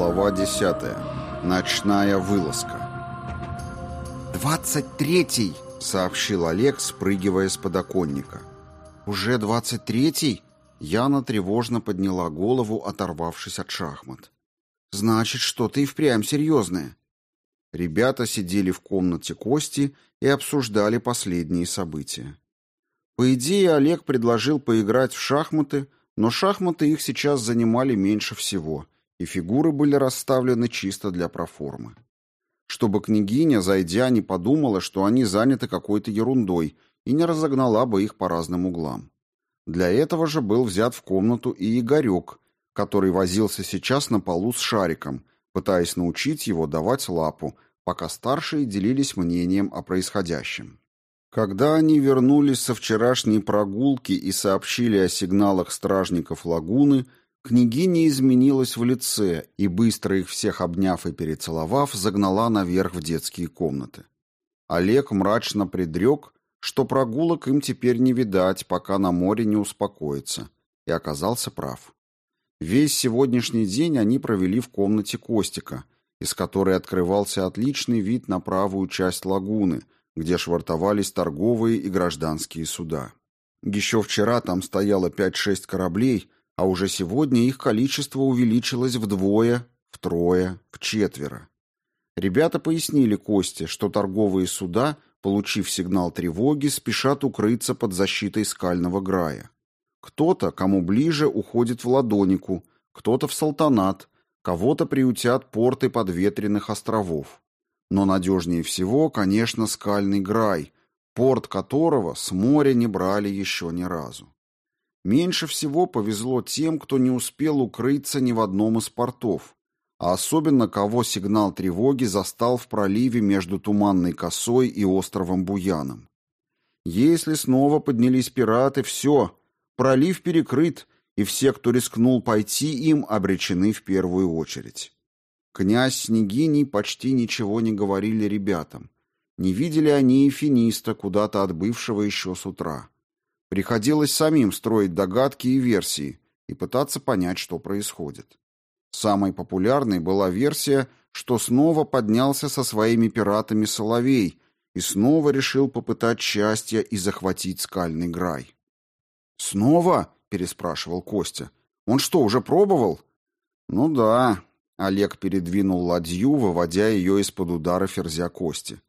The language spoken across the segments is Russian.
Глава десятая. Ночная вылазка. «Двадцать третий!» — сообщил Олег, спрыгивая с подоконника. «Уже двадцать третий?» Яна тревожно подняла голову, оторвавшись от шахмат. «Значит, что-то и впрямь серьезное». Ребята сидели в комнате Кости и обсуждали последние события. По идее, Олег предложил поиграть в шахматы, но шахматы их сейчас занимали меньше всего, и фигуры были расставлены чисто для проформы. Чтобы княгиня, зайдя, не подумала, что они заняты какой-то ерундой и не разогнала бы их по разным углам. Для этого же был взят в комнату и Игорек, который возился сейчас на полу с шариком, пытаясь научить его давать лапу, пока старшие делились мнением о происходящем. Когда они вернулись со вчерашней прогулки и сообщили о сигналах стражников лагуны, княгиня изменилась в лице и, быстро их всех обняв и перецеловав, загнала наверх в детские комнаты. Олег мрачно предрек, что прогулок им теперь не видать, пока на море не успокоится, и оказался прав. Весь сегодняшний день они провели в комнате Костика, из которой открывался отличный вид на правую часть лагуны – где швартовались торговые и гражданские суда. Еще вчера там стояло 5-6 кораблей, а уже сегодня их количество увеличилось вдвое, втрое, вчетверо. Ребята пояснили Косте, что торговые суда, получив сигнал тревоги, спешат укрыться под защитой скального грая. Кто-то, кому ближе, уходит в Ладонику, кто-то в Салтанат, кого-то приютят порты подветренных островов. Но надежнее всего, конечно, скальный Грай, порт которого с моря не брали еще ни разу. Меньше всего повезло тем, кто не успел укрыться ни в одном из портов, а особенно кого сигнал тревоги застал в проливе между Туманной косой и островом Буяном. Если снова поднялись пираты, все, пролив перекрыт, и все, кто рискнул пойти им, обречены в первую очередь. Князь с Снегиней почти ничего не говорили ребятам. Не видели они и финиста, куда-то отбывшего еще с утра. Приходилось самим строить догадки и версии и пытаться понять, что происходит. Самой популярной была версия, что снова поднялся со своими пиратами Соловей и снова решил попытать счастье и захватить скальный грай. «Снова?» — переспрашивал Костя. «Он что, уже пробовал?» «Ну да, Олег передвинул ладью, выводя ее из-под удара ферзя кости.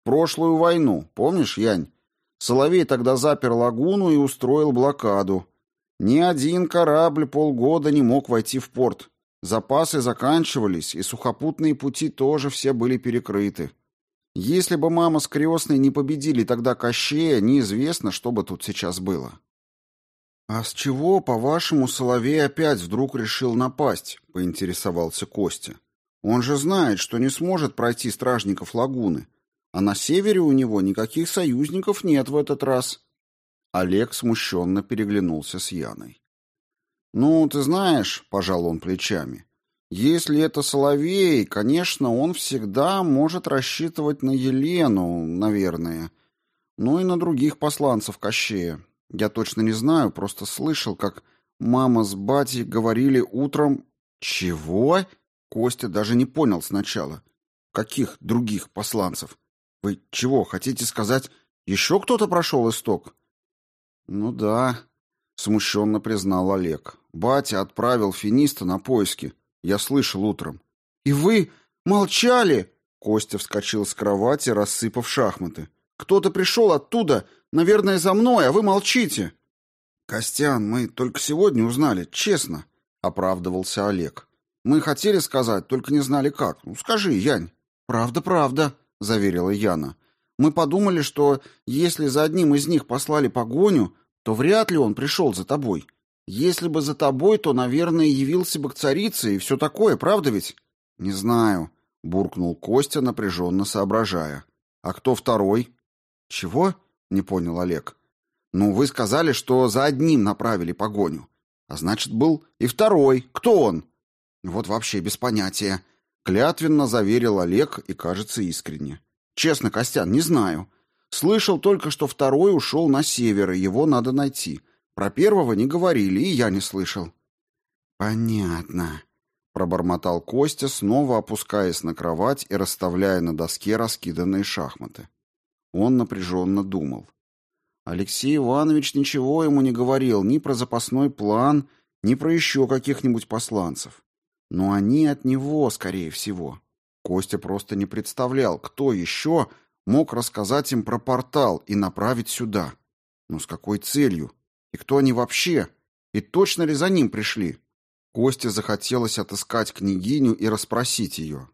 «В прошлую войну, помнишь, Янь? Соловей тогда запер лагуну и устроил блокаду. Ни один корабль полгода не мог войти в порт. Запасы заканчивались, и сухопутные пути тоже все были перекрыты. Если бы мама с крестной не победили тогда Кощея, неизвестно, что бы тут сейчас было. «А с чего, по-вашему, Соловей опять вдруг решил напасть?» — поинтересовался Костя. «Он же знает, что не сможет пройти стражников лагуны, а на севере у него никаких союзников нет в этот раз». Олег смущенно переглянулся с Яной. «Ну, ты знаешь», — пожал он плечами, — «если это Соловей, конечно, он всегда может рассчитывать на Елену, наверное, ну и на других посланцев Кощея. Я точно не знаю, просто слышал, как мама с батей говорили утром... Чего? Костя даже не понял сначала. Каких других посланцев? Вы чего, хотите сказать, еще кто-то прошел исток? Ну да, смущенно признал Олег. Батя отправил финиста на поиски. Я слышал утром. И вы молчали? Костя вскочил с кровати, рассыпав шахматы. Кто-то пришел оттуда Наверное, за мной, а вы молчите. Костян, мы только сегодня узнали, честно, оправдывался Олег. Мы хотели сказать, только не знали как. Ну скажи, Янь. Правда, правда, заверила Яна. Мы подумали, что если за одним из них послали погоню, то вряд ли он пришел за тобой. Если бы за тобой, то, наверное, явился бы к царице и все такое, правда ведь? Не знаю, буркнул Костя, напряженно соображая. А кто второй? Чего? Не понял Олег. Ну, вы сказали, что за одним направили погоню. А значит, был и второй. Кто он? Вот вообще без понятия. Клятвенно заверил Олег и, кажется, искренне. Честно, Костян, не знаю. Слышал только, что второй ушел на север, и его надо найти. Про первого не говорили, и я не слышал. Понятно, пробормотал Костя, снова опускаясь на кровать и расставляя на доске раскиданные шахматы. Он напряженно думал. Алексей Иванович ничего ему не говорил ни про запасной план, ни про еще каких-нибудь посланцев. Но они от него, скорее всего. Костя просто не представлял, кто еще мог рассказать им про портал и направить сюда. Но с какой целью? И кто они вообще? И точно ли за ним пришли? Косте захотелось отыскать княгиню и расспросить ее.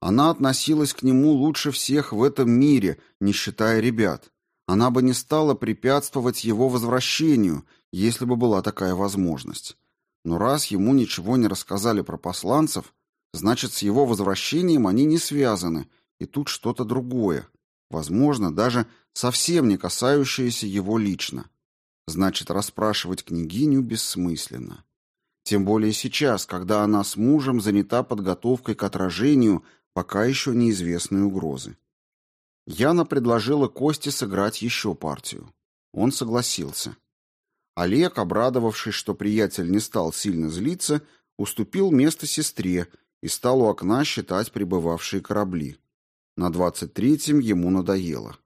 Она относилась к нему лучше всех в этом мире, не считая ребят. Она бы не стала препятствовать его возвращению, если бы была такая возможность. Но раз ему ничего не рассказали про посланцев, значит, с его возвращением они не связаны, и тут что-то другое, возможно, даже совсем не касающееся его лично. Значит, расспрашивать княгиню бессмысленно. Тем более сейчас, когда она с мужем занята подготовкой к отражению пока еще неизвестной угрозы. Яна предложила Косте сыграть еще партию. Он согласился. Олег, обрадовавшись, что приятель не стал сильно злиться, уступил место сестре и стал у окна считать прибывавшие корабли. На двадцать третьем ему надоело.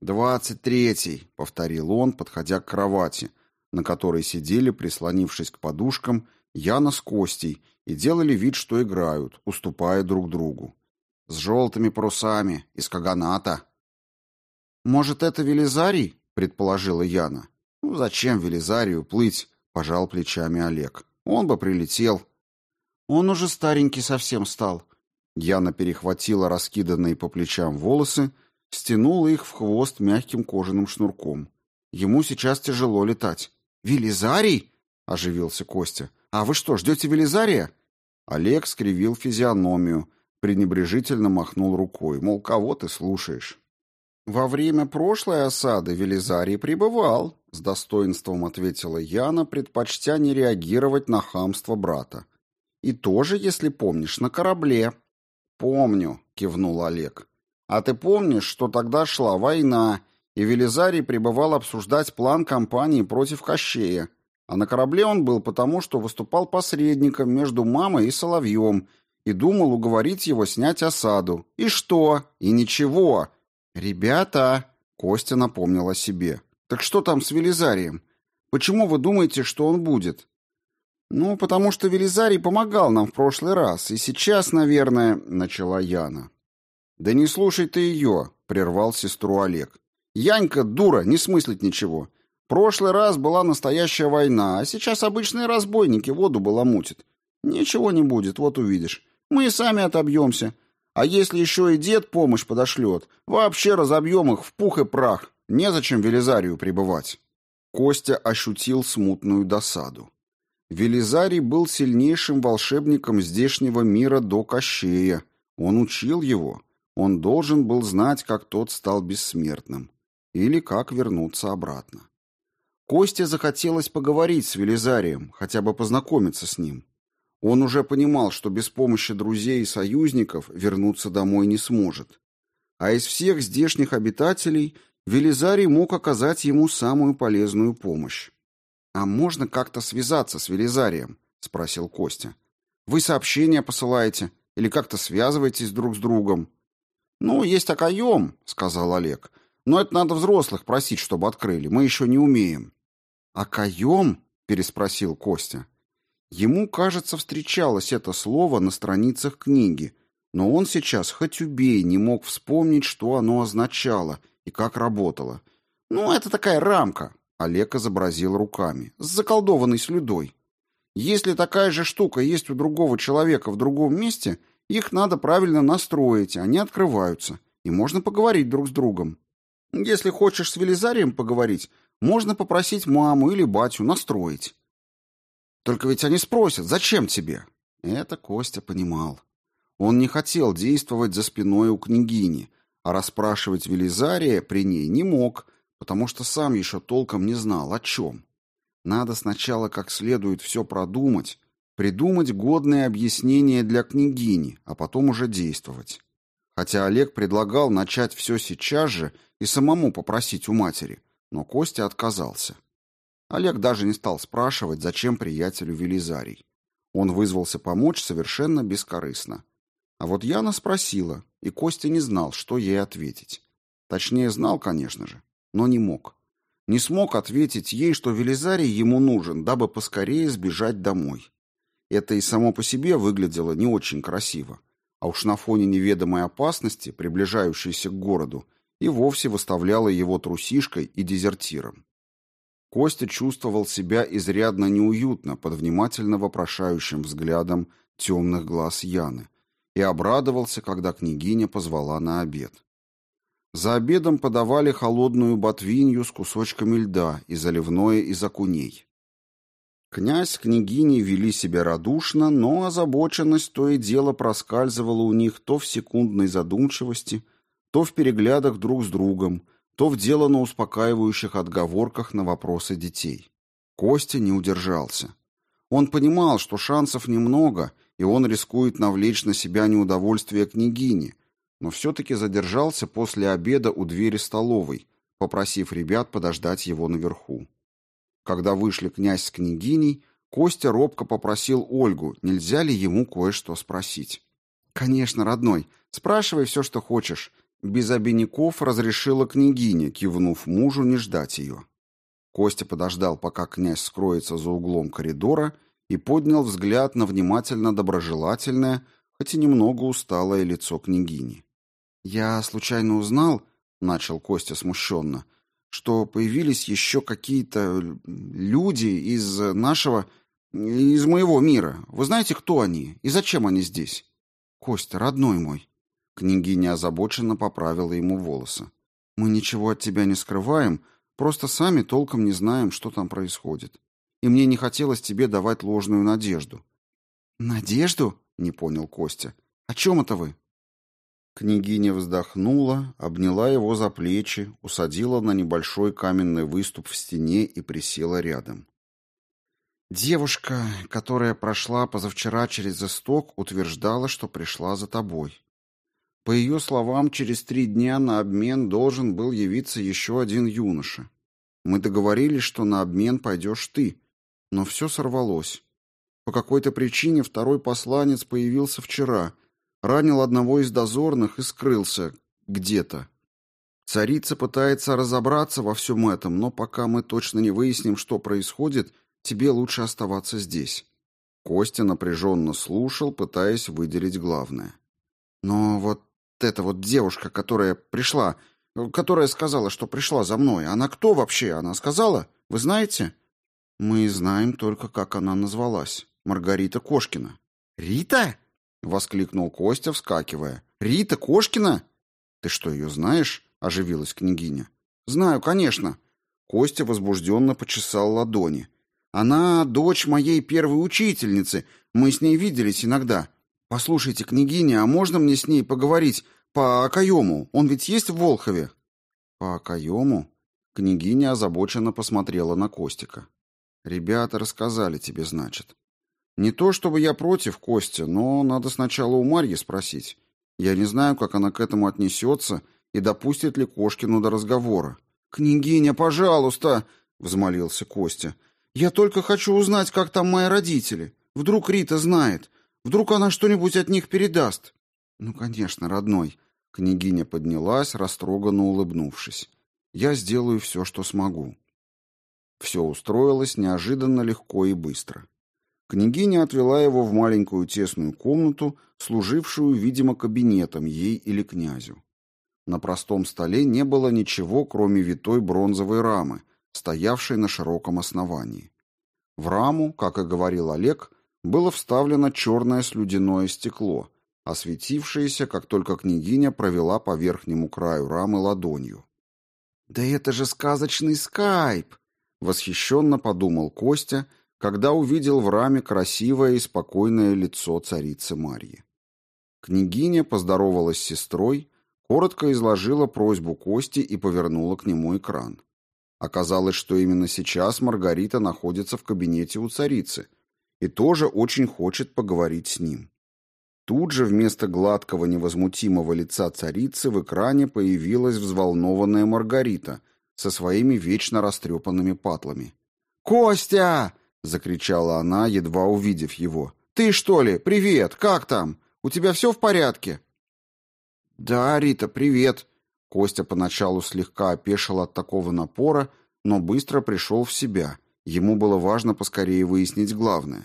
«Двадцать третий», — повторил он, подходя к кровати, на которой сидели, прислонившись к подушкам, Яна с Костей и делали вид, что играют, уступая друг другу. С желтыми парусами, из каганата. «Может, это Велизарий?» — предположила Яна. «Ну, зачем Велизарию плыть?» — пожал плечами Олег. «Он бы прилетел». «Он уже старенький совсем стал». Яна перехватила раскиданные по плечам волосы стянула их в хвост мягким кожаным шнурком. Ему сейчас тяжело летать. «Велизарий?» — оживился Костя. «А вы что, ждете Велизария?» Олег скривил физиономию, пренебрежительно махнул рукой, мол, кого ты слушаешь? «Во время прошлой осады Велизарий пребывал», — с достоинством ответила Яна, предпочтя не реагировать на хамство брата. «И тоже, если помнишь, на корабле». «Помню», — кивнул Олег. А ты помнишь, что тогда шла война, и Велизарий пребывал обсуждать план кампании против Кощея. А на корабле он был потому, что выступал посредником между мамой и Соловьем и думал уговорить его снять осаду. И что? И ничего. «Ребята!» — Костя напомнил о себе. «Так что там с Велизарием? Почему вы думаете, что он будет?» «Ну, потому что Велизарий помогал нам в прошлый раз, и сейчас, наверное...» — начала Яна. «Да не слушай ты ее», — прервал сестру Олег. «Янька дура, не смыслит ничего. Прошлый раз была настоящая война, а сейчас обычные разбойники воду баламутят. Ничего не будет, вот увидишь. Мы и сами отобьемся. А если еще и дед помощь подошлет, вообще разобьем их в пух и прах. Незачем Велизарию пребывать». Костя ощутил смутную досаду. Велизарий был сильнейшим волшебником здешнего мира до Кощея. Он учил его. Он должен был знать, как тот стал бессмертным, или как вернуться обратно. Косте захотелось поговорить с Велизарием, хотя бы познакомиться с ним. Он уже понимал, что без помощи друзей и союзников вернуться домой не сможет. А из всех здешних обитателей Велизарий мог оказать ему самую полезную помощь. «А можно как-то связаться с Велизарием?» — спросил Костя. «Вы сообщения посылаете или как-то связываетесь друг с другом?» «Ну, есть окоем», — сказал Олег. «Но это надо взрослых просить, чтобы открыли. Мы еще не умеем». «Окоем?» — переспросил Костя. Ему, кажется, встречалось это слово на страницах книги, но он сейчас, хоть убей, не мог вспомнить, что оно означало и как работало. «Ну, это такая рамка», — Олег изобразил руками, — «с заколдованной слюдой. Если такая же штука есть у другого человека в другом месте — их надо правильно настроить, они открываются, и можно поговорить друг с другом. Если хочешь с Велизарием поговорить, можно попросить маму или батю настроить. Только ведь они спросят, зачем тебе? Это Костя понимал. Он не хотел действовать за спиной у княгини, а расспрашивать Велизария при ней не мог, потому что сам еще толком не знал, о чем. Надо сначала как следует все продумать, Придумать годные объяснения для княгини, а потом уже действовать. Хотя Олег предлагал начать все сейчас же и самому попросить у матери, но Костя отказался. Олег даже не стал спрашивать, зачем приятелю Велизарий. Он вызвался помочь совершенно бескорыстно. А вот Яна спросила, и Костя не знал, что ей ответить. Точнее, знал, конечно же, но не мог. Не смог ответить ей, что Велизарий ему нужен, дабы поскорее сбежать домой. Это и само по себе выглядело не очень красиво. А уж на фоне неведомой опасности, приближающейся к городу, и вовсе выставляло его трусишкой и дезертиром. Костя чувствовал себя изрядно неуютно под внимательно вопрошающим взглядом темных глаз Яны и обрадовался, когда княгиня позвала на обед. За обедом подавали холодную ботвинью с кусочками льда и заливное из окуней. Князь с княгиней вели себя радушно, но озабоченность то и дело проскальзывала у них то в секундной задумчивости, то в переглядах друг с другом, то в делано успокаивающих отговорках на вопросы детей. Костя не удержался. Он понимал, что шансов немного, и он рискует навлечь на себя неудовольствие княгини, но все-таки задержался после обеда у двери столовой, попросив ребят подождать его наверху. Когда вышли князь с княгиней, Костя робко попросил Ольгу, нельзя ли ему кое-что спросить. «Конечно, родной, спрашивай все, что хочешь», без обиняков разрешила княгиня, кивнув мужу не ждать ее. Костя подождал, пока князь скроется за углом коридора, и поднял взгляд на внимательно доброжелательное, хоть и немного усталое лицо княгини. «Я случайно узнал», — начал Костя смущенно, «что появились еще какие-то люди из нашего... из моего мира. Вы знаете, кто они и зачем они здесь?» «Костя, родной мой», Княгиня озабоченно поправила ему волосы. «Мы ничего от тебя не скрываем, просто сами толком не знаем, что там происходит. И мне не хотелось тебе давать ложную надежду». «Надежду?» — не понял Костя. «О чем это вы?» Княгиня вздохнула, обняла его за плечи, усадила на небольшой каменный выступ в стене и присела рядом. «Девушка, которая прошла позавчера через исток, утверждала, что пришла за тобой. По ее словам, через три дня на обмен должен был явиться еще один юноша. Мы договорились, что на обмен пойдешь ты, но все сорвалось. По какой-то причине второй посланец появился вчера, ранил одного из дозорных и скрылся где-то. Царица пытается разобраться во всем этом, но пока мы точно не выясним, что происходит, тебе лучше оставаться здесь. Костя напряженно слушал, пытаясь выделить главное. Но вот эта вот девушка, которая пришла, которая сказала, что пришла за мной, она кто вообще? Она сказала? Вы знаете? Мы знаем только, как она назвалась. Маргарита Кошкина. Рита? воскликнул Костя, вскакивая. Рита Кошкина? Ты что, ее знаешь? оживилась княгиня. Знаю, конечно. Костя возбужденно почесал ладони. Она дочь моей первой учительницы. Мы с ней виделись иногда. Послушайте, княгиня, а можно мне с ней поговорить по Акаему? Он ведь есть в Волхове? По Акаему? Княгиня озабоченно посмотрела на Костика. Ребята рассказали тебе, значит. Не то чтобы я против Костя, но надо сначала у Марьи спросить. Я не знаю, как она к этому отнесется и допустит ли Кошкину до разговора. Княгиня, пожалуйста, взмолился Костя. Я только хочу узнать, как там мои родители. Вдруг Рита знает. Вдруг она что-нибудь от них передаст? Ну, конечно, родной. Княгиня поднялась, растроганно улыбнувшись. Я сделаю все, что смогу. Все устроилось неожиданно легко и быстро. Княгиня отвела его в маленькую тесную комнату, служившую, видимо, кабинетом ей или князю. На простом столе не было ничего, кроме витой бронзовой рамы, стоявшей на широком основании. В раму, как и говорил Олег, было вставлено черное слюдяное стекло, осветившееся, как только княгиня провела по верхнему краю рамы ладонью. «Да это же сказочный скайп!» — восхищенно подумал Костя, когда увидел в раме красивое и спокойное лицо царицы Марьи. Княгиня поздоровалась с сестрой, коротко изложила просьбу Кости и повернула к нему экран. Оказалось, что именно сейчас Маргарита находится в кабинете у царицы — и тоже очень хочет поговорить с ним. Тут же вместо гладкого невозмутимого лица царицы в экране появилась взволнованная Маргарита со своими вечно растрепанными патлами. «Костя!» — закричала она, едва увидев его. Ты что ли? Привет. Как там? У тебя все в порядке? Да, Рита, привет. Костя поначалу слегка опешил от такого напора, но быстро пришел в себя. Ему было важно поскорее выяснить главное.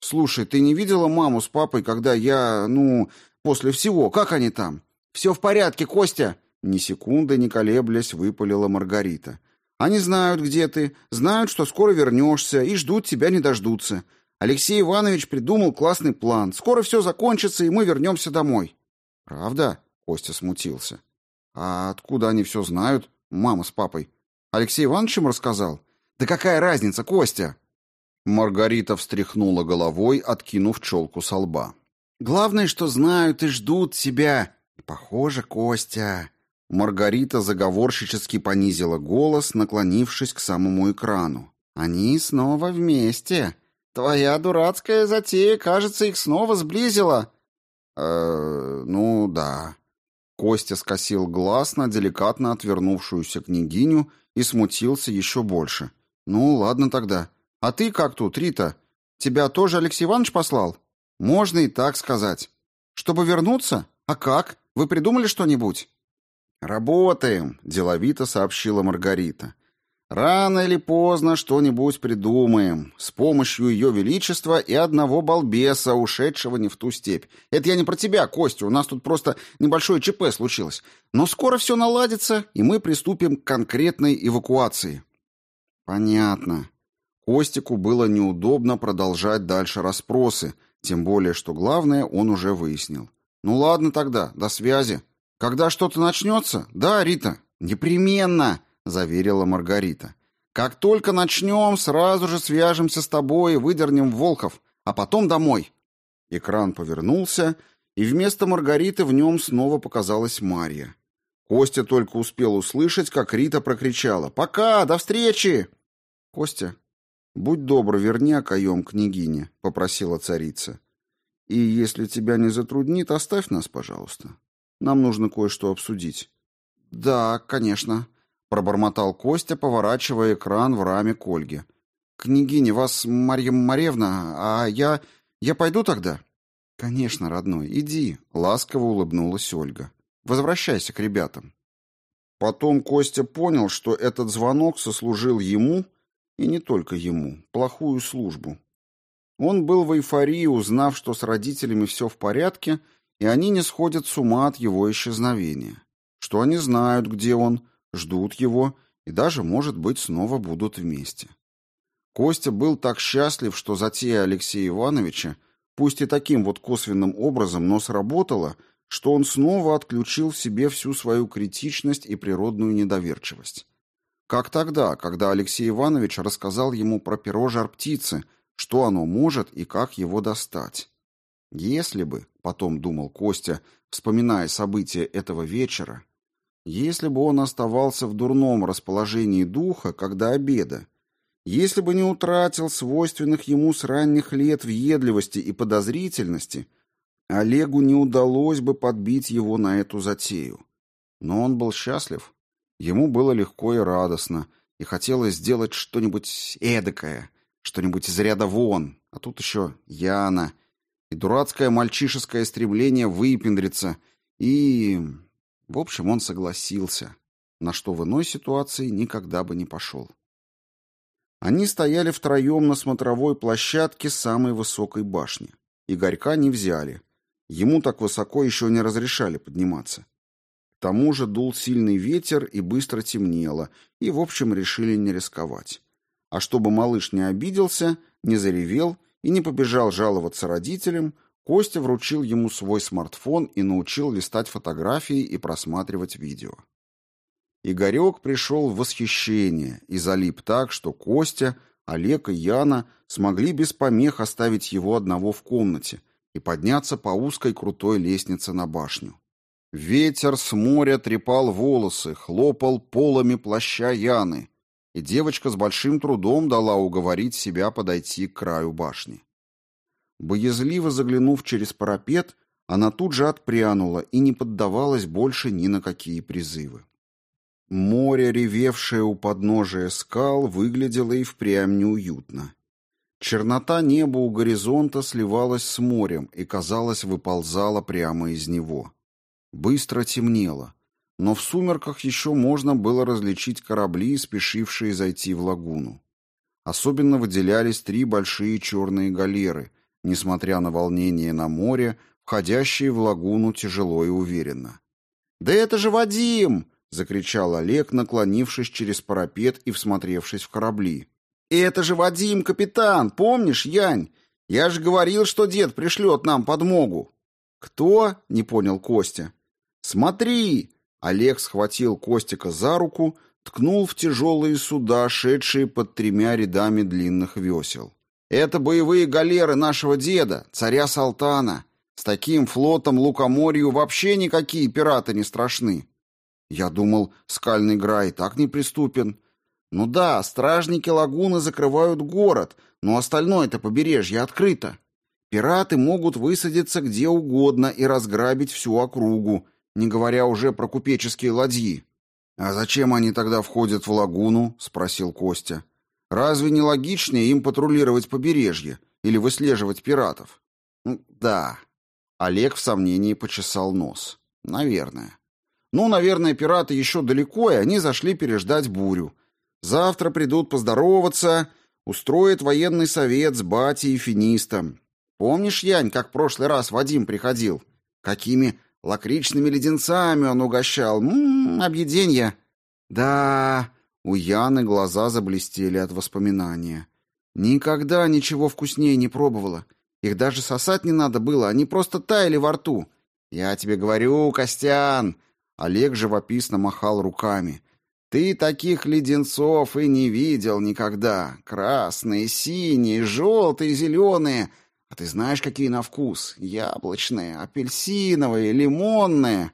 Слушай, ты не видела маму с папой, когда я, ну, после всего, как они там? Все в порядке, Костя, ни секунды не колеблясь, выпалила Маргарита. Они знают, где ты, знают, что скоро вернешься и ждут тебя не дождутся. Алексей Иванович придумал классный план. Скоро все закончится, и мы вернемся домой. Правда? Костя смутился. А откуда они все знают? Мама с папой. Алексей Иванович им рассказал? Да какая разница, Костя? Маргарита встряхнула головой, откинув челку со лба. Главное, что знают и ждут тебя. Похоже, Костя, Маргарита заговорщически понизила голос, наклонившись к самому экрану. «Они снова вместе. Твоя дурацкая затея, кажется, их снова сблизила». «Э, ну да». Костя скосил глаз на деликатно отвернувшуюся княгиню и смутился еще больше. «Ну, ладно тогда. А ты как тут, Рита? Тебя тоже Алексей Иванович послал?» «Можно и так сказать. Чтобы вернуться? А как? Вы придумали что-нибудь?» «Работаем», — деловито сообщила Маргарита. «Рано или поздно что-нибудь придумаем. С помощью ее величества и одного балбеса, ушедшего не в ту степь. Это я не про тебя, Костя, у нас тут просто небольшое ЧП случилось. Но скоро все наладится, и мы приступим к конкретной эвакуации». «Понятно». Костику было неудобно продолжать дальше расспросы, тем более, что главное он уже выяснил. «Ну ладно тогда, до связи». Когда что-то начнется? Да, Рита, непременно, заверила Маргарита. Как только начнем, сразу же свяжемся с тобой и выдернем Волхов, а потом домой. Экран повернулся, и вместо Маргариты в нем снова показалась Марья. Костя только успел услышать, как Рита прокричала «Пока! До встречи!» «Костя, будь добр, верни окоем княгине», — попросила царица. «И если тебя не затруднит, оставь нас, пожалуйста. Нам нужно кое-что обсудить». «Да, конечно», — пробормотал Костя, поворачивая экран в раме к Ольге. «Княгиня, вас Марья Маревна, а я... Я пойду тогда?» «Конечно, родной, иди», — ласково улыбнулась Ольга. «Возвращайся к ребятам». Потом Костя понял, что этот звонок сослужил ему, и не только ему, плохую службу. Он был в эйфории, узнав, что с родителями все в порядке, — и они не сходят с ума от его исчезновения, что они знают, где он, ждут его и даже, может быть, снова будут вместе. Костя был так счастлив, что затея Алексея Ивановича, пусть и таким вот косвенным образом, но сработала, что он снова отключил в себе всю свою критичность и природную недоверчивость. Как тогда, когда Алексей Иванович рассказал ему про перо жар-птицы, что оно может и как его достать. Если бы, потом думал Костя, вспоминая события этого вечера, если бы он оставался в дурном расположении духа, когда обеда, если бы не утратил свойственных ему с ранних лет въедливости и подозрительности, Олегу не удалось бы подбить его на эту затею. Но он был счастлив, ему было легко и радостно, и хотелось сделать что-нибудь эдакое, что-нибудь из ряда вон, а тут еще Яна — и дурацкое мальчишеское стремление выпендриться, и... В общем, он согласился, на что в иной ситуации никогда бы не пошел. Они стояли втроем на смотровой площадке самой высокой башни. Игорька не взяли. Ему так высоко еще не разрешали подниматься. Тому же дул сильный ветер и быстро темнело, и, в общем, решили не рисковать. А чтобы малыш не обиделся, не заревел и не побежал жаловаться родителям, Костя вручил ему свой смартфон и научил листать фотографии и просматривать видео. Игорек пришел в восхищение и залип так, что Костя, Олег и Яна смогли без помех оставить его одного в комнате и подняться по узкой крутой лестнице на башню. Ветер с моря трепал волосы, хлопал полами плаща Яны, и девочка с большим трудом дала уговорить себя подойти к краю башни. Боязливо заглянув через парапет, она тут же отпрянула и не поддавалась больше ни на какие призывы. Море, ревевшее у подножия скал, выглядело и впрямь неуютно. Чернота неба у горизонта сливалась с морем и, казалось, выползала прямо из него. Быстро темнело, но в сумерках еще можно было различить корабли, спешившие зайти в лагуну. Особенно выделялись три большие черные галеры, несмотря на волнение на море, входящие в лагуну тяжело и уверенно. «Да это же Вадим!» — закричал Олег, наклонившись через парапет и всмотревшись в корабли. «Это же Вадим, капитан! Помнишь, Янь? Я же говорил, что дед пришлет нам подмогу!» «Кто?» — не понял Костя. «Смотри!» — Олег схватил Костика за руку, ткнул в тяжелые суда, шедшие под тремя рядами длинных весел. «Это боевые галеры нашего деда, царя Салтана. С таким флотом лукоморью вообще никакие пираты не страшны». Я думал, скальный грай так неприступен. Ну да, стражники лагуны закрывают город, но остальное-то побережье открыто. Пираты могут высадиться где угодно и разграбить всю округу, не говоря уже про купеческие ладьи. «А зачем они тогда входят в лагуну?» — спросил Костя. «Разве не логичнее им патрулировать побережье или выслеживать пиратов?» «Да». Олег в сомнении почесал нос. «Наверное». «Ну, наверное, пираты еще далеко, и они зашли переждать бурю. Завтра придут поздороваться, устроят военный совет с батей и финистом. Помнишь, Янь, как в прошлый раз Вадим приходил? Какими лакричными леденцами он угощал. Ммм, объеденья. Да, у Яны глаза заблестели от воспоминания. Никогда ничего вкуснее не пробовала. Их даже сосать не надо было, они просто таяли во рту. Я тебе говорю, Костян, Олег живописно махал руками. Ты таких леденцов и не видел никогда. Красные, синие, желтые, зеленые. А ты знаешь, какие на вкус? Яблочные, апельсиновые, лимонные.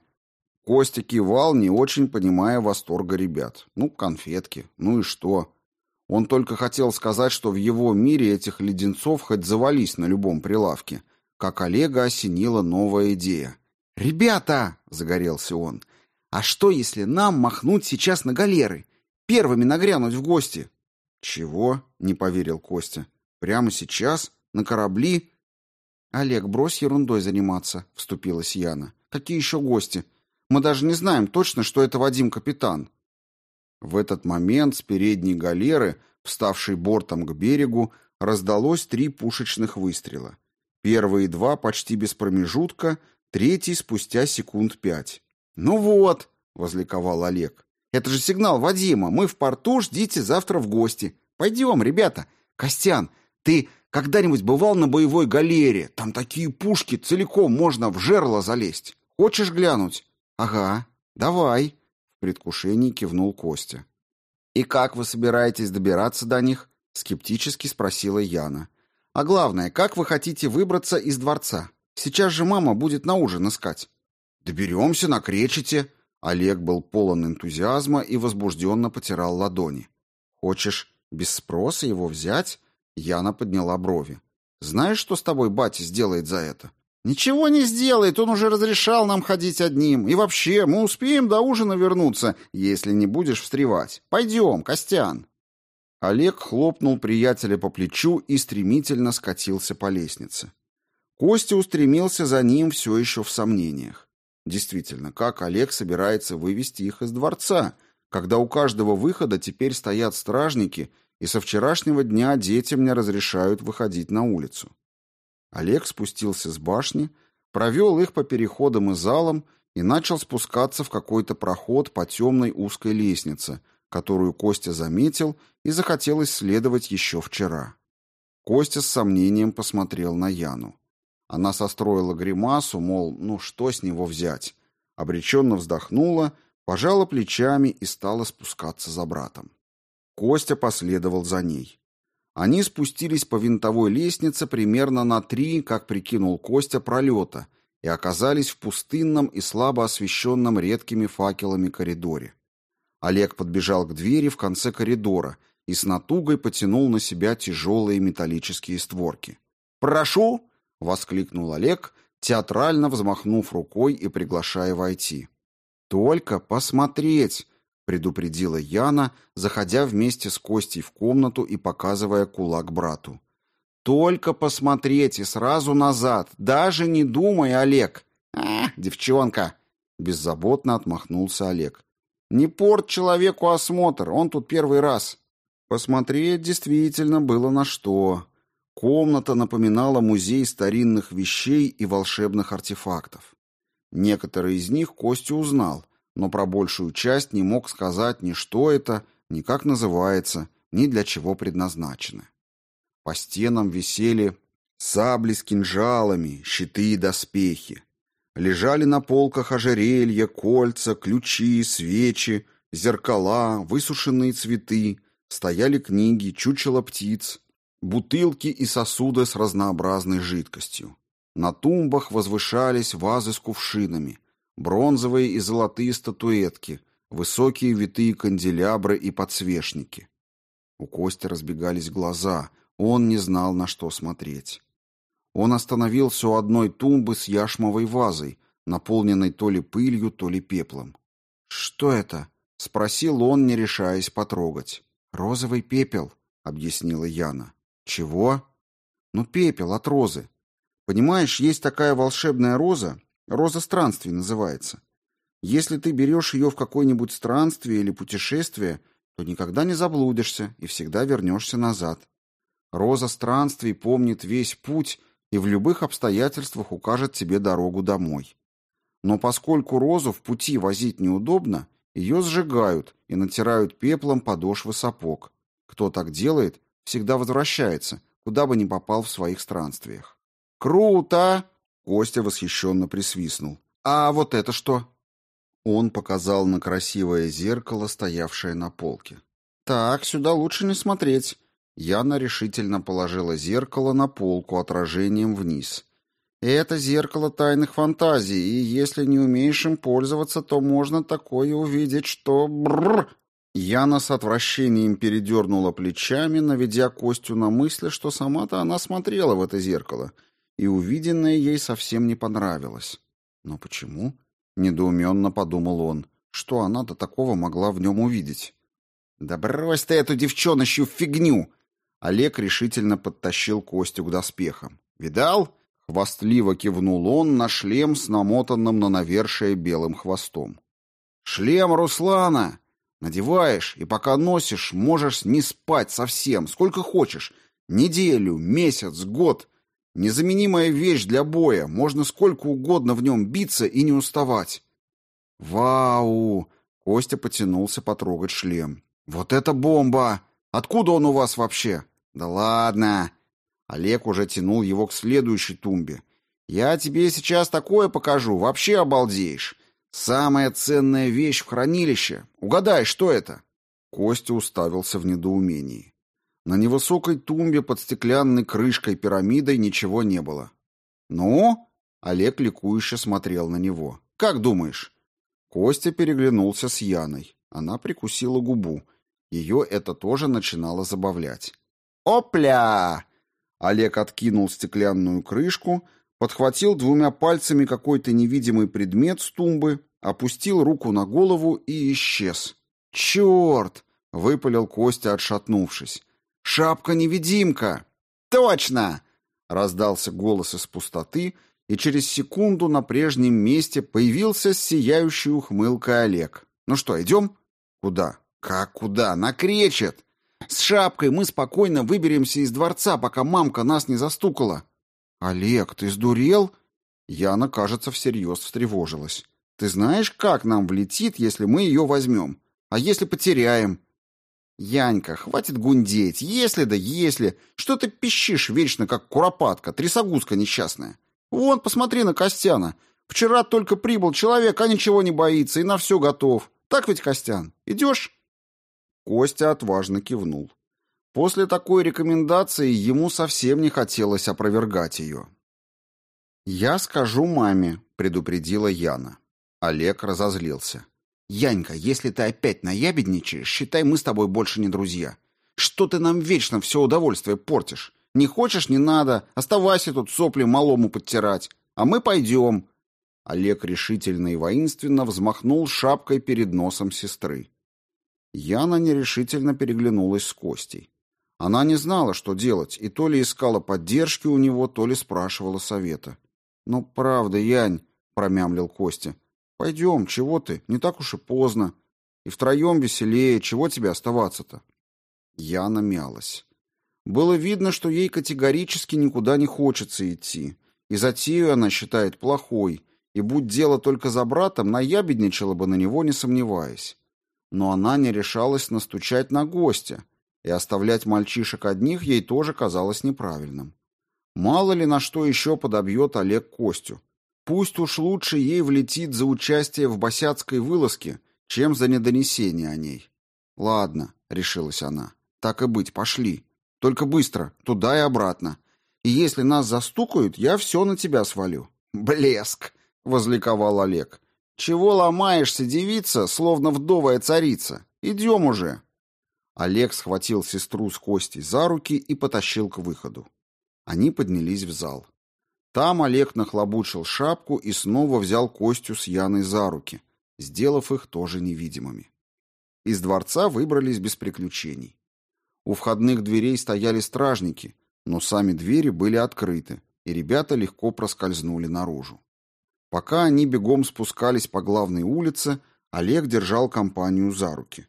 Костя кивал, не очень понимая восторга ребят. Ну, конфетки. Ну и что? Он только хотел сказать, что в его мире этих леденцов хоть завались на любом прилавке. Как Олега осенила новая идея. «Ребята!» — загорелся он — а что, если нам махнуть сейчас на галеры? Первыми нагрянуть в гости? Чего? Не поверил Костя. Прямо сейчас? На корабли? Олег, брось ерундой заниматься, вступилась Яна. Какие еще гости? Мы даже не знаем точно, что это Вадим капитан. В этот момент с передней галеры, вставшей бортом к берегу, раздалось три пушечных выстрела. Первые два почти без промежутка, третий спустя секунд пять. «Ну вот», — возликовал Олег, — «это же сигнал Вадима. Мы в порту, ждите завтра в гости. Пойдем, ребята. Костян, ты когда-нибудь бывал на боевой галере? Там такие пушки, целиком можно в жерло залезть. Хочешь глянуть?» «Ага, давай», — в предвкушении кивнул Костя. «И как вы собираетесь добираться до них?» — скептически спросила Яна. «А главное, как вы хотите выбраться из дворца? Сейчас же мама будет на ужин искать». «Доберемся на кречете». Олег был полон энтузиазма и возбужденно потирал ладони. «Хочешь без спроса его взять?» Яна подняла брови. «Знаешь, что с тобой батя сделает за это?» «Ничего не сделает, он уже разрешал нам ходить одним. И вообще, мы успеем до ужина вернуться, если не будешь встревать. Пойдем, Костян». Олег хлопнул приятеля по плечу и стремительно скатился по лестнице. Костя устремился за ним все еще в сомнениях. Действительно, как Олег собирается вывести их из дворца, когда у каждого выхода теперь стоят стражники, и со вчерашнего дня детям не разрешают выходить на улицу? Олег спустился с башни, провел их по переходам и залам и начал спускаться в какой-то проход по темной узкой лестнице, которую Костя заметил и захотел исследовать еще вчера. Костя с сомнением посмотрел на Яну. Она состроила гримасу, мол, ну что с него взять? Обреченно вздохнула, пожала плечами и стала спускаться за братом. Костя последовал за ней. Они спустились по винтовой лестнице примерно на три, как прикинул Костя, пролета и оказались в пустынном и слабо освещенном редкими факелами коридоре. Олег подбежал к двери в конце коридора и с натугой потянул на себя тяжелые металлические створки. «Прошу!» — воскликнул Олег, театрально взмахнув рукой и приглашая войти. «Только посмотреть!» — предупредила Яна, заходя вместе с Костей в комнату и показывая кулак брату. Только посмотреть и сразу назад. Даже не думай, Олег. А, девчонка. Беззаботно отмахнулся Олег. Не порт человеку осмотр, он тут первый раз. Посмотреть действительно было на что. Комната напоминала музей старинных вещей и волшебных артефактов. Некоторые из них Костя узнал, но про большую часть не мог сказать ни что это, ни как называется, ни для чего предназначены. По стенам висели сабли с кинжалами, щиты и доспехи. Лежали на полках ожерелья, кольца, ключи, свечи, зеркала, высушенные цветы, стояли книги, чучело птиц, бутылки и сосуды с разнообразной жидкостью. На тумбах возвышались вазы с кувшинами, бронзовые и золотые статуэтки, высокие витые канделябры и подсвечники. У Кости разбегались глаза, он не знал, на что смотреть. Он остановился у одной тумбы с яшмовой вазой, наполненной то ли пылью, то ли пеплом. «Что это?» — спросил он, не решаясь потрогать. «Розовый пепел», — объяснила Яна. «Чего?» «Ну, пепел от розы. Понимаешь, есть такая волшебная роза, роза странствий называется. Если ты берешь ее в какое-нибудь странствие или путешествие, то никогда не заблудишься и всегда вернешься назад. Роза странствий помнит весь путь и в любых обстоятельствах укажет тебе дорогу домой. Но поскольку розу в пути возить неудобно, ее сжигают и натирают пеплом подошвы сапог. Кто так делает, всегда возвращается, куда бы ни попал в своих странствиях. «Круто!» — Костя восхищенно присвистнул. «А вот это что?» Он показал на красивое зеркало, стоявшее на полке. «Так, сюда лучше не смотреть. Яна решительно положила зеркало на полку отражением вниз. «Это зеркало тайных фантазий, и если не умеешь им пользоваться, то можно такое увидеть, что... Бррр!» Яна с отвращением передернула плечами, наведя Костю на мысли, что сама-то она смотрела в это зеркало, и увиденное ей совсем не понравилось. «Но почему?» — недоуменно подумал он. «Что она-то такого могла в нем увидеть?» «Да брось ты эту девчоночью фигню!» Олег решительно подтащил Костю к доспехам. «Видал?» — хвастливо кивнул он на шлем с намотанным на навершие белым хвостом. «Шлем Руслана! Надеваешь, и пока носишь, можешь не спать совсем, сколько хочешь. Неделю, месяц, год. Незаменимая вещь для боя, можно сколько угодно в нем биться и не уставать». «Вау!» — Костя потянулся потрогать шлем. «Вот это бомба! Откуда он у вас вообще?» «Да ладно!» Олег уже тянул его к следующей тумбе. «Я тебе сейчас такое покажу, вообще обалдеешь. Самая ценная вещь в хранилище. Угадай, что это?» Костя уставился в недоумении. На невысокой тумбе под стеклянной крышкой пирамидой ничего не было. «Ну?» — Олег ликующе смотрел на него. «Как думаешь?» Костя переглянулся с Яной. Она прикусила губу. Ее это тоже начинало забавлять. «Опля!» Олег откинул стеклянную крышку, подхватил двумя пальцами какой-то невидимый предмет с тумбы, опустил руку на голову и исчез. «Черт!» — выпалил Костя, отшатнувшись. «Шапка-невидимка!» «Точно!» — раздался голос из пустоты, и через секунду на прежнем месте появился с сияющей ухмылкой Олег. «Ну что, идем?» «Куда?» «Как куда? На кречет!» С шапкой мы спокойно выберемся из дворца, пока мамка нас не застукала. Олег, ты сдурел? Яна, кажется, всерьез встревожилась. Ты знаешь, как нам влетит, если мы ее возьмем? А если потеряем? Янька, хватит гундеть. Если да если. Что ты пищишь вечно, как куропатка, трясогузка несчастная? Вон, посмотри на Костяна. Вчера только прибыл человек, а ничего не боится и на все готов. Так ведь, Костян? Идешь? Костя отважно кивнул. После такой рекомендации ему совсем не хотелось опровергать ее. «Я скажу маме», — предупредила Яна. Олег разозлился. «Янька, если ты опять наябедничаешь, считай, мы с тобой больше не друзья. Что ты нам вечно все удовольствие портишь? Не хочешь — не надо. Оставайся тут сопли малому подтирать. А мы пойдем». Олег решительно и воинственно взмахнул шапкой перед носом сестры. Яна нерешительно переглянулась с Костей. Она не знала, что делать, и то ли искала поддержки у него, то ли спрашивала совета. «Ну, правда, Янь», — промямлил Костя, — «пойдем, чего ты, не так уж и поздно. И втроем веселее, чего тебе оставаться-то?» Яна мялась. Было видно, что ей категорически никуда не хочется идти, и затею она считает плохой, и будь дело только за братом, наябедничала бы на него, не сомневаясь. Но она не решалась настучать на гостя, и оставлять мальчишек одних ей тоже казалось неправильным. Мало ли на что еще подобьет Олег Костю. Пусть уж лучше ей влетит за участие в босяцкой вылазке, чем за недонесение о ней. «Ладно», — решилась она, — «так и быть, пошли. Только быстро, туда и обратно. И если нас застукают, я все на тебя свалю». «Блеск!» — возликовал Олег. «Чего ломаешься, девица, словно вдовая царица? Идем уже!» Олег схватил сестру с Костей за руки и потащил к выходу. Они поднялись в зал. Там Олег нахлобучил шапку и снова взял Костю с Яной за руки, сделав их тоже невидимыми. Из дворца выбрались без приключений. У входных дверей стояли стражники, но сами двери были открыты, и ребята легко проскользнули наружу. Пока они бегом спускались по главной улице, Олег держал компанию за руки.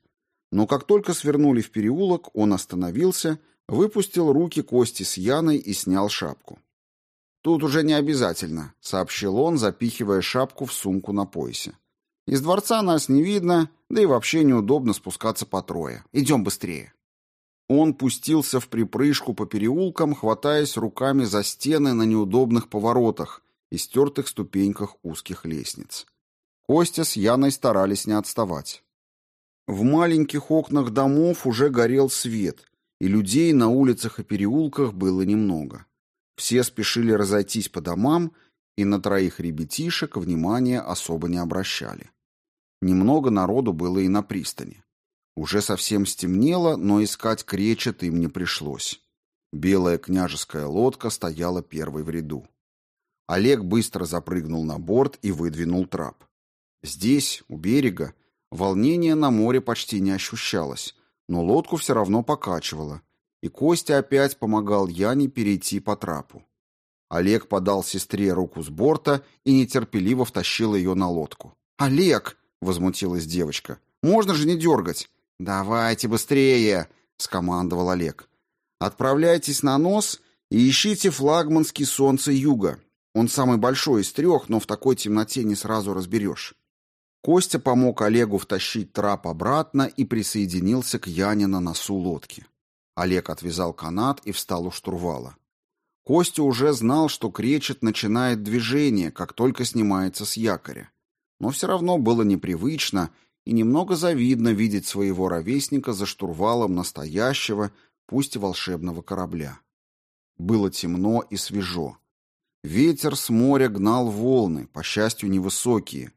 Но как только свернули в переулок, он остановился, выпустил руки Кости с Яной и снял шапку. «Тут уже не обязательно», — сообщил он, запихивая шапку в сумку на поясе. «Из дворца нас не видно, да и вообще неудобно спускаться по трое. Идем быстрее». Он пустился в припрыжку по переулкам, хватаясь руками за стены на неудобных поворотах и стертых ступеньках узких лестниц. Костя с Яной старались не отставать. В маленьких окнах домов уже горел свет, и людей на улицах и переулках было немного. Все спешили разойтись по домам, и на троих ребятишек внимания особо не обращали. Немного народу было и на пристани. Уже совсем стемнело, но искать кречет им не пришлось. Белая княжеская лодка стояла первой в ряду. Олег быстро запрыгнул на борт и выдвинул трап. Здесь, у берега, волнение на море почти не ощущалось, но лодку все равно покачивало, и Костя опять помогал Яне перейти по трапу. Олег подал сестре руку с борта и нетерпеливо втащил ее на лодку. «Олег!» — возмутилась девочка. «Можно же не дергать!» «Давайте быстрее!» — скомандовал Олег. «Отправляйтесь на нос и ищите флагманский солнце юга. Он самый большой из трех, но в такой темноте не сразу разберешь». Костя помог Олегу втащить трап обратно и присоединился к Яне на носу лодки. Олег отвязал канат и встал у штурвала. Костя уже знал, что кречет начинает движение, как только снимается с якоря. Но все равно было непривычно и немного завидно видеть своего ровесника за штурвалом настоящего, пусть и волшебного корабля. Было темно и свежо. Ветер с моря гнал волны, по счастью, невысокие,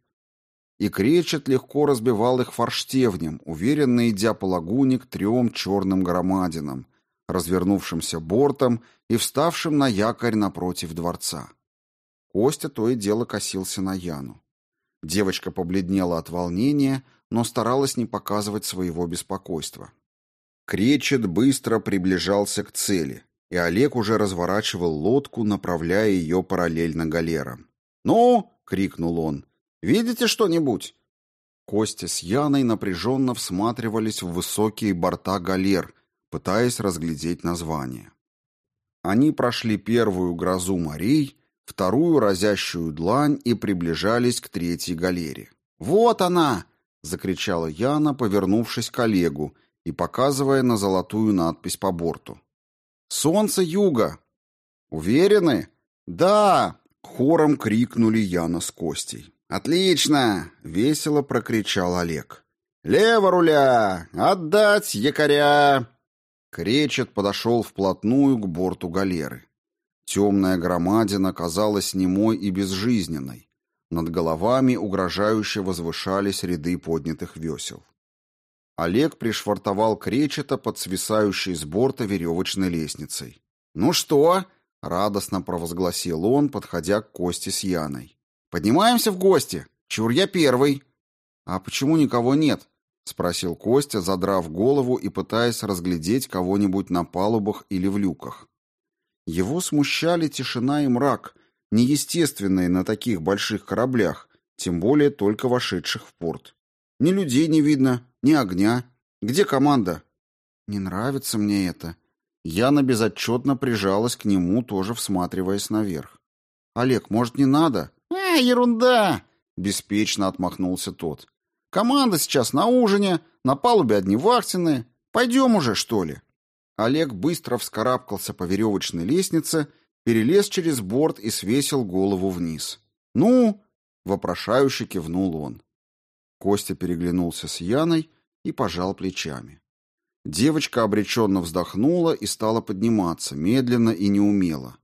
и кречет легко разбивал их форштевнем, уверенно идя по лагуне к трем черным громадинам, развернувшимся бортом и вставшим на якорь напротив дворца. Костя то и дело косился на Яну. Девочка побледнела от волнения, но старалась не показывать своего беспокойства. Кречет быстро приближался к цели, и Олег уже разворачивал лодку, направляя ее параллельно галерам. «Ну!» — крикнул он. «Видите что-нибудь?» Костя с Яной напряженно всматривались в высокие борта галер, пытаясь разглядеть название. Они прошли первую грозу морей, вторую разящую длань и приближались к третьей галере. «Вот она!» — закричала Яна, повернувшись к Олегу и показывая на золотую надпись по борту. «Солнце юга!» «Уверены?» «Да!» — хором крикнули Яна с Костей. «Отлично!» — весело прокричал Олег. «Лево руля! Отдать якоря!» Кречет подошел вплотную к борту галеры. Темная громадина казалась немой и безжизненной. Над головами угрожающе возвышались ряды поднятых весел. Олег пришвартовал кречета под свисающей с борта веревочной лестницей. «Ну что?» — радостно провозгласил он, подходя к Косте с Яной. «Поднимаемся в гости. Чур я первый». «А почему никого нет?» — спросил Костя, задрав голову и пытаясь разглядеть кого-нибудь на палубах или в люках. Его смущали тишина и мрак, неестественные на таких больших кораблях, тем более только вошедших в порт. Ни людей не видно, ни огня. Где команда? Не нравится мне это. Яна безотчетно прижалась к нему, тоже всматриваясь наверх. «Олег, может, не надо?» «А, ерунда!» — беспечно отмахнулся тот. «Команда сейчас на ужине, на палубе одни вахтенные. Пойдем уже, что ли?» Олег быстро вскарабкался по веревочной лестнице, перелез через борт и свесил голову вниз. «Ну?» — вопрошающе кивнул он. Костя переглянулся с Яной и пожал плечами. Девочка обреченно вздохнула и стала подниматься, медленно и неумело.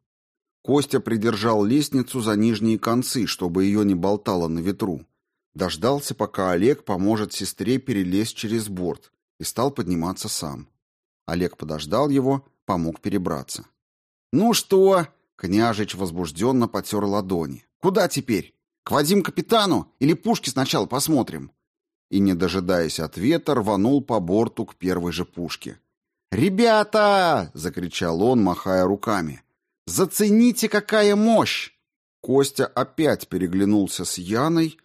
Костя придержал лестницу за нижние концы, чтобы ее не болтало на ветру. Дождался, пока Олег поможет сестре перелезть через борт, и стал подниматься сам. Олег подождал его, помог перебраться. «Ну что?» — княжич возбужденно потер ладони. «Куда теперь? К Вадим-капитану? Или пушки сначала посмотрим?» И, не дожидаясь ответа, рванул по борту к первой же пушке. «Ребята!» — закричал он, махая руками. «Зацените, какая мощь!» Костя опять переглянулся с Яной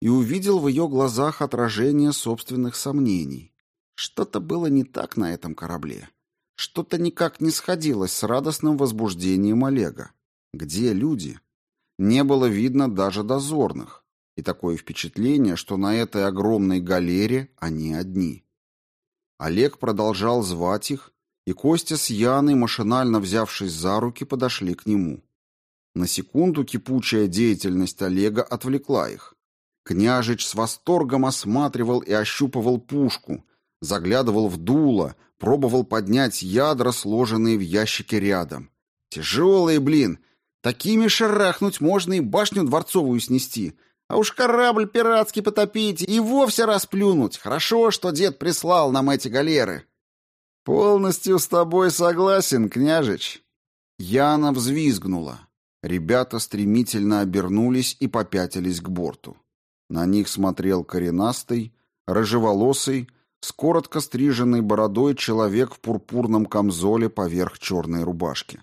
и увидел в ее глазах отражение собственных сомнений. Что-то было не так на этом корабле. Что-то никак не сходилось с радостным возбуждением Олега. Где люди? Не было видно даже дозорных. И такое впечатление, что на этой огромной галере они одни. Олег продолжал звать их, и Костя с Яной, машинально взявшись за руки, подошли к нему. На секунду кипучая деятельность Олега отвлекла их. Княжич с восторгом осматривал и ощупывал пушку, заглядывал в дуло, пробовал поднять ядра, сложенные в ящике рядом. «Тяжелые, блин! Такими шарахнуть можно и башню дворцовую снести, а уж корабль пиратский потопить и вовсе расплюнуть. Хорошо, что дед прислал нам эти галеры». «Полностью с тобой согласен, княжич». Яна взвизгнула. Ребята стремительно обернулись и попятились к борту. На них смотрел коренастый, рыжеволосый, с коротко стриженной бородой человек в пурпурном камзоле поверх черной рубашки.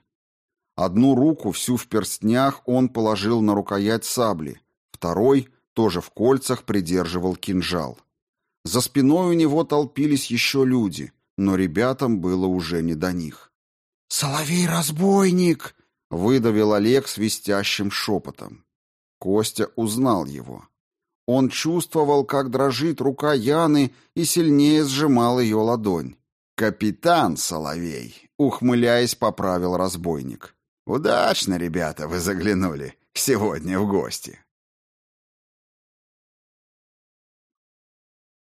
Одну руку, всю в перстнях, он положил на рукоять сабли, второй, тоже в кольцах, придерживал кинжал. За спиной у него толпились еще люди, но ребятам было уже не до них. «Соловей-разбойник!» — выдавил Олег свистящим шепотом. Костя узнал его. Он чувствовал, как дрожит рука Яны и сильнее сжимал ее ладонь. «Капитан Соловей!» — ухмыляясь, поправил разбойник. «Удачно, ребята, вы заглянули сегодня в гости!»